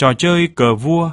trò chơi cờ vua.